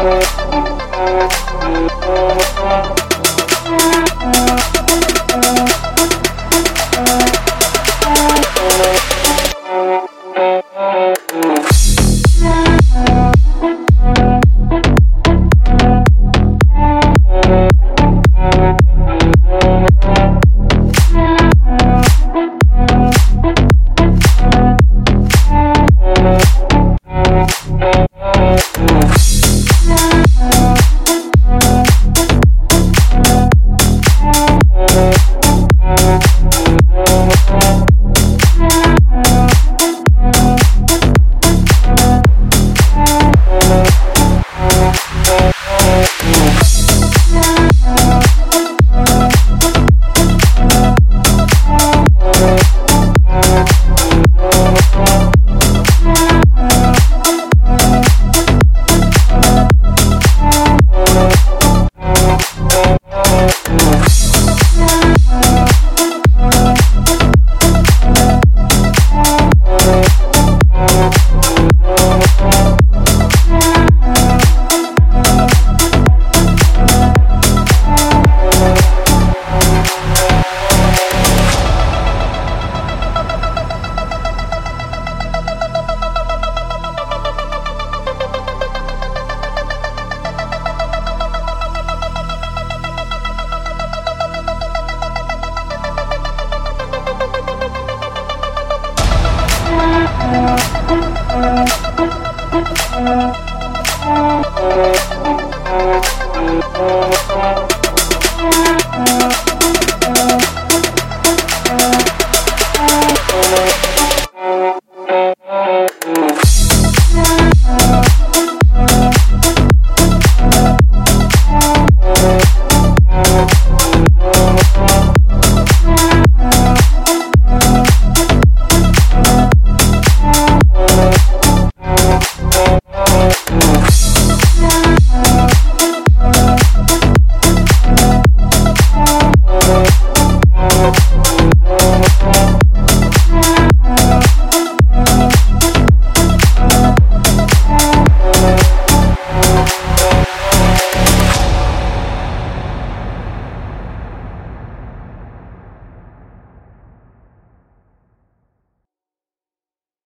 Thank you. move.